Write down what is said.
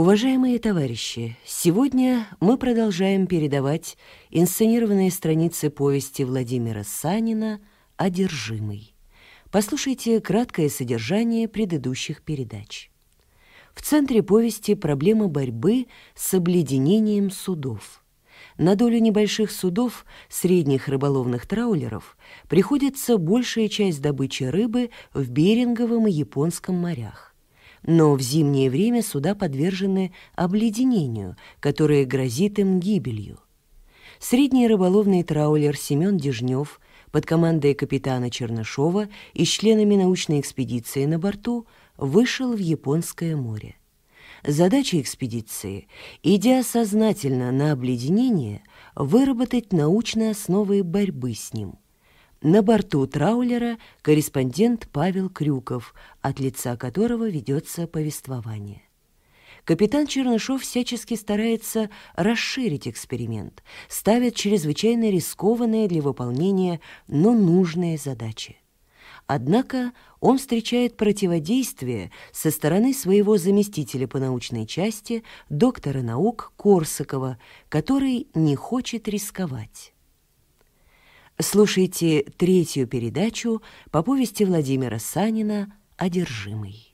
Уважаемые товарищи, сегодня мы продолжаем передавать инсценированные страницы повести Владимира Санина «Одержимый». Послушайте краткое содержание предыдущих передач. В центре повести проблема борьбы с обледенением судов. На долю небольших судов, средних рыболовных траулеров, приходится большая часть добычи рыбы в Беринговом и Японском морях. Но в зимнее время суда подвержены обледенению, которое грозит им гибелью. Средний рыболовный траулер Семен Дежнев под командой капитана Чернышова и членами научной экспедиции на борту вышел в Японское море. Задача экспедиции, идя сознательно на обледенение, выработать научные основы борьбы с ним – на борту траулера корреспондент Павел Крюков, от лица которого ведется повествование. Капитан Чернышов всячески старается расширить эксперимент, ставит чрезвычайно рискованные для выполнения, но нужные задачи. Однако он встречает противодействие со стороны своего заместителя по научной части, доктора наук Корсакова, который не хочет рисковать. Слушайте третью передачу по повести Владимира Санина «Одержимый».